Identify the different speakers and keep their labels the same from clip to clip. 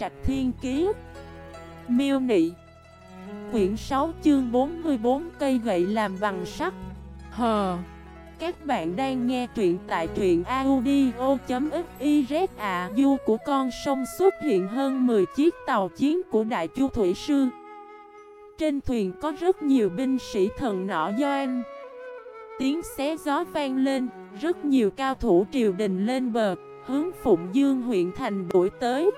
Speaker 1: Trạch Thiên Kiế Miêu Nị. Quyển 6 chương 44 cây gậy làm bằng sắt. Hờ Các bạn đang nghe truyện tại truyện audio.xyz à Du của con sông xuất hiện hơn 10 chiếc tàu chiến của Đại Chu Thủy Sư. Trên thuyền có rất nhiều binh sĩ thần nọ doan Tiếng xé gió vang lên, Rất nhiều cao thủ triều đình lên bờ, Hướng Phụng Dương huyện thành đuổi tới.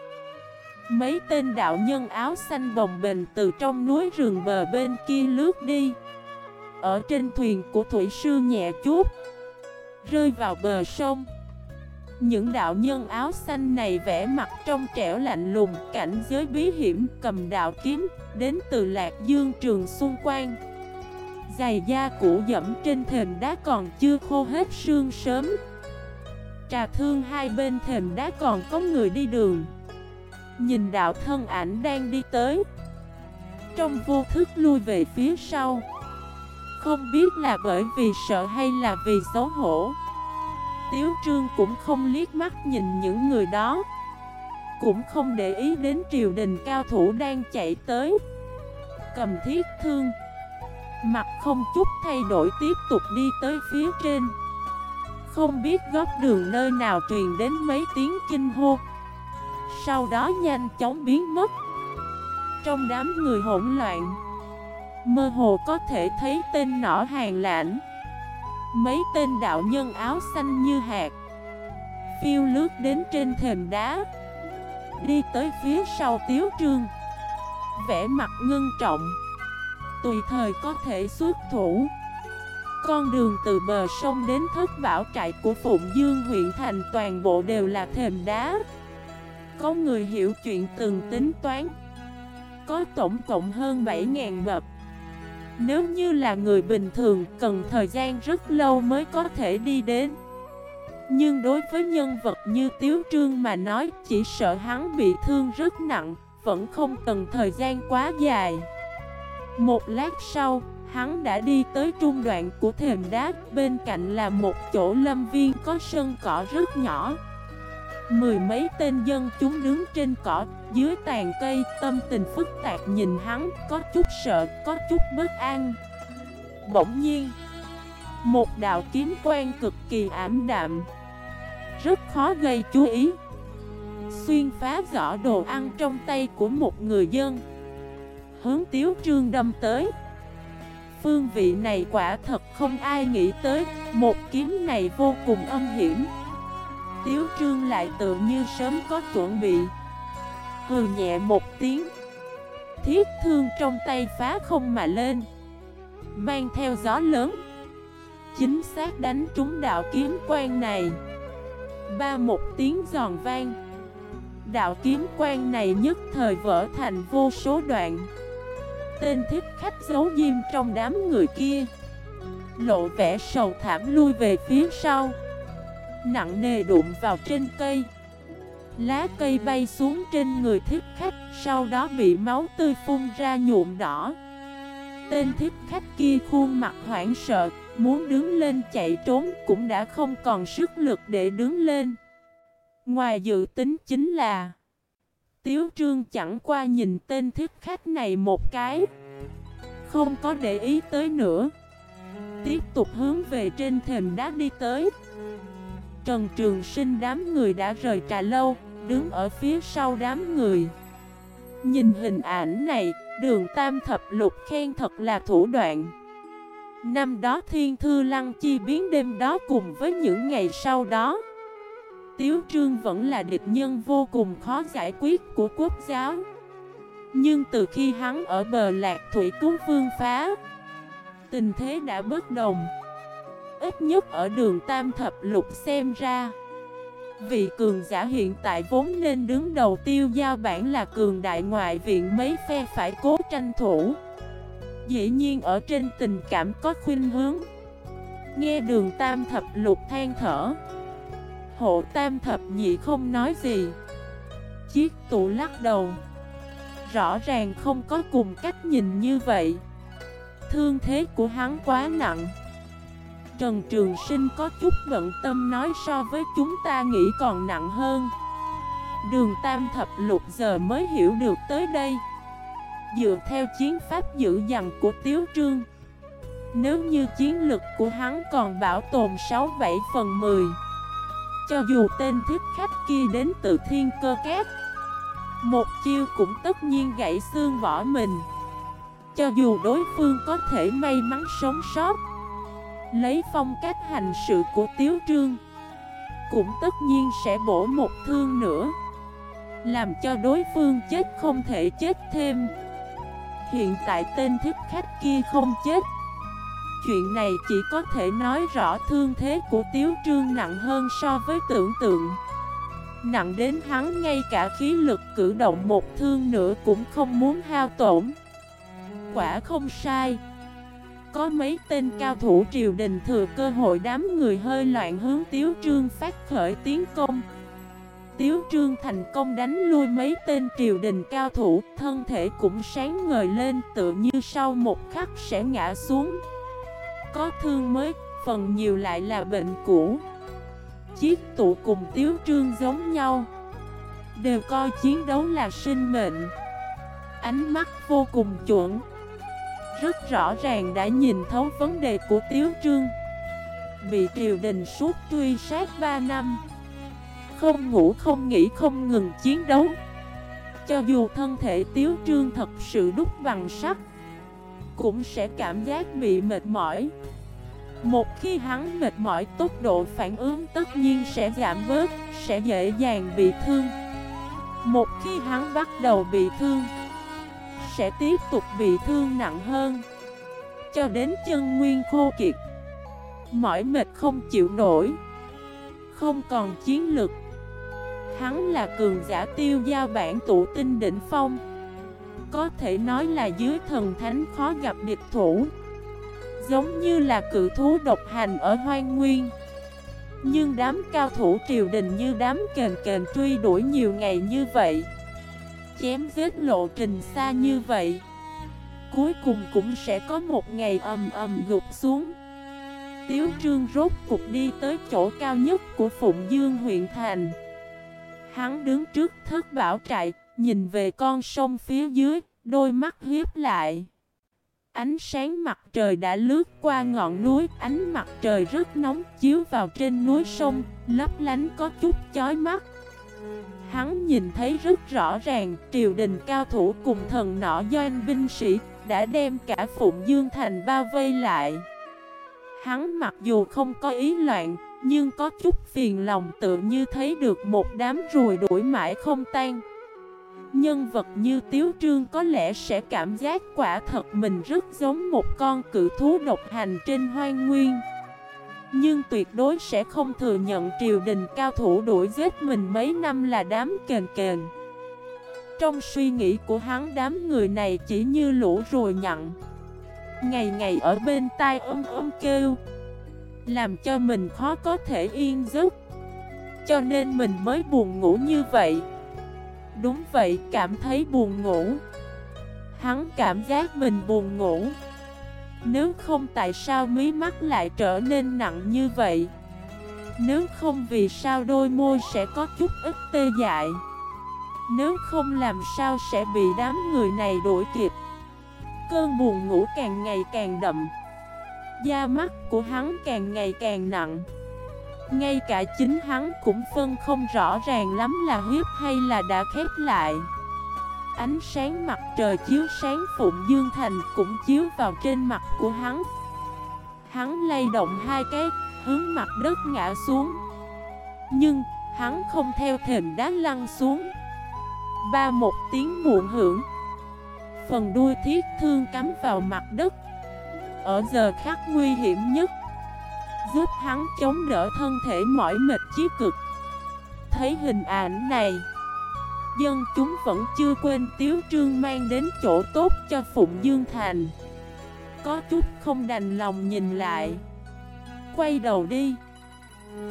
Speaker 1: Mấy tên đạo nhân áo xanh bồng bềnh từ trong núi rừng bờ bên kia lướt đi. Ở trên thuyền của thủy sư nhẹ chút, Rơi vào bờ sông. Những đạo nhân áo xanh này vẽ mặt trong trẻo lạnh lùng, Cảnh giới bí hiểm, cầm đạo kiếm, Đến từ Lạc Dương trường xung quanh Giày da cũ dẫm trên thềm đá còn chưa khô hết sương sớm. Trà thương hai bên thềm đá còn có người đi đường. Nhìn đạo thân ảnh đang đi tới. Trong vô thức lui về phía sau. Không biết là bởi vì sợ hay là vì xấu hổ. Tiếu trương cũng không liếc mắt nhìn những người đó. Cũng không để ý đến triều đình cao thủ đang chạy tới. Cầm thiết thương. Mặt không chút thay đổi tiếp tục đi tới phía trên. Không biết góc đường nơi nào truyền đến mấy tiếng kinh hô sau đó nhanh chóng biến mất. Trong đám người hỗn loạn, Mơ hồ có thể thấy tên nỏ hàng lãnh. Mấy tên đạo nhân áo xanh như hạt, Phiêu lướt đến trên thềm đá, Đi tới phía sau tiếu trương. Vẽ mặt ngưng trọng, Tùy thời có thể xuất thủ. Con đường từ bờ sông đến thất bảo trại của Phụng Dương huyện thành toàn bộ đều là thềm đá có người hiểu chuyện từng tính toán. Có tổng cộng hơn 7.000 bậc. Nếu như là người bình thường, cần thời gian rất lâu mới có thể đi đến. Nhưng đối với nhân vật như Tiếu Trương mà nói, Chỉ sợ hắn bị thương rất nặng, Vẫn không cần thời gian quá dài. Một lát sau, Hắn đã đi tới trung đoạn của thềm đá, Bên cạnh là một chỗ lâm viên có sân cỏ rất nhỏ. Mười mấy tên dân chúng đứng trên cỏ, dưới tàn cây, tâm tình phức tạp nhìn hắn, có chút sợ, có chút bất an. Bỗng nhiên, một đạo kiếm quan cực kỳ ảm đạm, rất khó gây chú ý. Xuyên phá rõ đồ ăn trong tay của một người dân, hướng tiếu trương đâm tới. Phương vị này quả thật không ai nghĩ tới, một kiếm này vô cùng âm hiểm. Tiếu trương lại tự như sớm có chuẩn bị. Hừ nhẹ một tiếng. Thiết thương trong tay phá không mà lên. Mang theo gió lớn. Chính xác đánh trúng đạo kiếm quan này. Ba một tiếng giòn vang. Đạo kiếm quan này nhất thời vỡ thành vô số đoạn. Tên thích khách giấu diêm trong đám người kia. Lộ vẻ sầu thảm lui về phía sau. Nặng nề đụng vào trên cây. Lá cây bay xuống trên người thiết khách, Sau đó bị máu tươi phun ra nhuộm đỏ. Tên thiết khách kia khuôn mặt hoảng sợ, Muốn đứng lên chạy trốn cũng đã không còn sức lực để đứng lên. Ngoài dự tính chính là, Tiếu trương chẳng qua nhìn tên thiết khách này một cái, Không có để ý tới nữa. Tiếp tục hướng về trên thềm đá đi tới. Trần Trường Sinh đám người đã rời trà lâu, đứng ở phía sau đám người. Nhìn hình ảnh này, đường tam thập lục khen thật là thủ đoạn. Năm đó thiên thư lăng chi biến đêm đó cùng với những ngày sau đó. Tiếu Trương vẫn là địch nhân vô cùng khó giải quyết của quốc giáo. Nhưng từ khi hắn ở bờ lạc thủy cứu vương phá, tình thế đã bất đồng. Ít nhất ở đường Tam Thập Lục xem ra. Vị cường giả hiện tại vốn nên đứng đầu tiêu giao bản là cường đại ngoại viện mấy phe phải cố tranh thủ. Dĩ nhiên ở trên tình cảm có khuyên hướng. Nghe đường tam thập lục than thở. Hộ tam thập nhị không nói gì. Chiếc tủ lắc đầu. Rõ ràng không có cùng cách nhìn như vậy. Thương thế của hắn quá nặng. Trần Trường Sinh có chút bận tâm nói so với chúng ta nghĩ còn nặng hơn. Đường Tam Thập Lục giờ mới hiểu được tới đây. Dựa theo chiến pháp dữ dằn của Tiếu Trương, Nếu như chiến lực của hắn còn bảo tồn 6-7 phần 10 Cho dù tên thích khách kia đến từ thiên cơ kép Một chiêu cũng tất nhiên gãy xương vỏ mình. Cho dù đối phương có thể may mắn sống sót Lấy phong cách hành sự của Tiếu Trương, Cũng tất nhiên sẽ bổ một thương nữa, Làm cho đối phương chết không thể chết thêm. Hiện tại tên thích khách kia không chết. Chuyện này chỉ có thể nói rõ thương thế của Tiếu Trương nặng hơn so với tưởng tượng. Nặng đến hắn ngay cả khí lực cử động một thương nữa cũng không muốn hao tổn. Quả không sai. Có mấy tên cao thủ triều đình thừa cơ hội đám người hơi loạn hướng Tiếu Trương phát khởi tiến công Tiếu Trương thành công đánh lui mấy tên triều đình cao thủ, thân thể cũng sáng ngời lên tự như sau một khắc sẽ ngã xuống. Có thương mới, phần nhiều lại là bệnh cũ. Chiếc tụ cùng Tiếu Trương giống nhau, đều coi chiến đấu là sinh mệnh. Ánh mắt vô cùng chuẩn, rất rõ ràng đã nhìn thấu vấn đề của Tiếu Trương. Bị triều đình suốt truy sát 3 năm. Không ngủ, không nghỉ, không ngừng chiến đấu. Cho dù thân thể tiếu trương thật sự đúc bằng sắt, Cũng sẽ cảm giác bị mệt mỏi. Một khi hắn mệt mỏi, tốc độ phản ứng tất nhiên sẽ giảm bớt, Sẽ dễ dàng bị thương. Một khi hắn bắt đầu bị thương sẽ tiếp tục bị thương nặng hơn. Cho đến chân nguyên khô kiệt, Mỏi mệt không chịu nổi, Không còn chiến lực. Hắn là cường giả tiêu giao bản tụ tinh đỉnh phong. Có thể nói là dưới thần thánh khó gặp địch thủ. Giống như là cự thú độc hành ở hoang nguyên. Nhưng đám cao thủ triều đình như đám kền kền truy đuổi nhiều ngày như vậy Chém vết lộ trình xa như vậy Cuối cùng cũng sẽ có một ngày ầm ầm gục xuống Tiếu trương rốt cục đi tới chỗ cao nhất của Phụng Dương huyện thành Hắn đứng trước thất bảo trại, nhìn về con sông phía dưới, đôi mắt hiếp lại. Ánh sáng mặt trời đã lướt qua ngọn núi, ánh mặt trời rất nóng chiếu vào trên núi sông, lấp lánh có chút chói mắt. Hắn nhìn thấy rất rõ ràng, triều đình cao thủ cùng thần nọ doanh binh sĩ đã đem cả Phụng Dương Thành bao vây lại. Hắn mặc dù không có ý loạn, nhưng có chút phiền lòng tự như thấy được một đám ruồi đuổi mãi không tan Nhân vật như Tiếu Trương có lẽ sẽ cảm giác quả thật mình rất giống một con cự thú độc hành trên hoang nguyên nhưng tuyệt đối sẽ không thừa nhận triều đình cao thủ đuổi giết mình mấy năm là đám kền kền. Trong suy nghĩ của hắn đám người này chỉ như lũ rồi nhặn. Ngày ngày ở bên tai ôm ôm kêu làm cho mình khó có thể yên giấc. Cho nên mình mới buồn ngủ như vậy. Đúng vậy, cảm thấy buồn ngủ. Hắn cảm giác mình buồn ngủ. Nếu không tại sao mí mắt lại trở nên nặng như vậy? Nếu không vì sao đôi môi sẽ có chút ít tê dại? Nếu không làm sao sẽ bị đám người này đuổi kịp? Cơn buồn ngủ càng ngày càng đậm. Da mắt của hắn càng ngày càng nặng. Ngay cả chính hắn cũng phân không rõ ràng lắm là huyết hay là đã khép lại. Ánh sáng mặt trời chiếu sáng Phụng Dương Thành cũng chiếu vào trên mặt của hắn. Hắn lay động hai cái, hướng mặt đất ngã xuống. Nhưng, hắn không theo thềm đá lăn xuống. Ba một tiếng muộn hưởng. Phần đuôi thiết thương cắm vào mặt đất. Ở giờ khắc nguy hiểm nhất Giúp hắn chống đỡ thân thể mỏi mệt chí cực. Thấy hình ảnh này Dân chúng vẫn chưa quên Tiếu Trương mang đến chỗ tốt cho Phụng Dương Thành. Có chút không đành lòng nhìn lại. Quay đầu đi.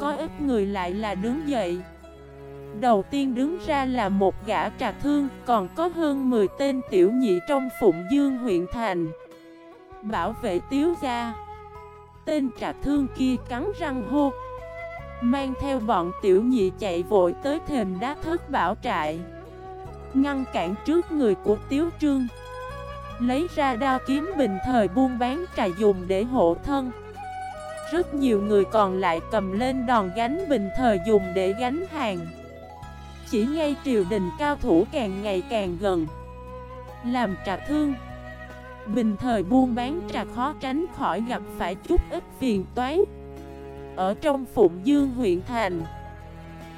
Speaker 1: Có ít người lại là đứng dậy. Đầu tiên đứng ra là một gã trà thương, Còn có hơn 10 tên tiểu nhị trong Phụng Dương huyện thành. Bảo vệ tiếu gia. Tên trà thương kia cắn răng hô. Mang theo bọn tiểu nhị chạy vội tới thềm đá thất bảo trại. Ngăn cản trước người của Tiếu Trương. Lấy ra đao kiếm bình thời buôn bán trà dùng để hộ thân. Rất nhiều người còn lại cầm lên đòn gánh bình thời dùng để gánh hàng. Chỉ ngay triều đình cao thủ càng ngày càng gần. Làm trà thương. Bình thời buôn bán trà khó tránh khỏi gặp phải chút ít phiền toái. Ở trong Phụng Dương huyện thành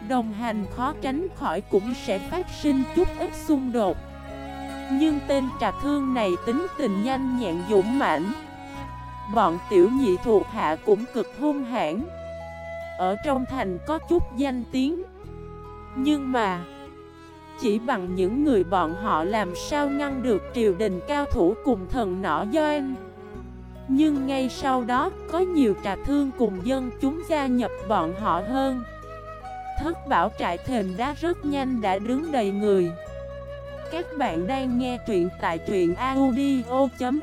Speaker 1: Đồng hành khó tránh khỏi cũng sẽ phát sinh chút ít xung đột. Nhưng tên trà thương này tính tình nhanh nhẹn dũng mãnh. Bọn tiểu nhị thuộc hạ cũng cực hung hãn. Ở trong thành có chút danh tiếng. Nhưng mà, Chỉ bằng những người bọn họ làm sao ngăn được triều đình cao thủ cùng thần nỏ doan. Nhưng ngay sau đó, có nhiều trà thương cùng dân chúng gia nhập bọn họ hơn. Thất bảo trại thềm đá rất nhanh đã đứng đầy người. Các bạn đang nghe truyện tại truyện audio.fif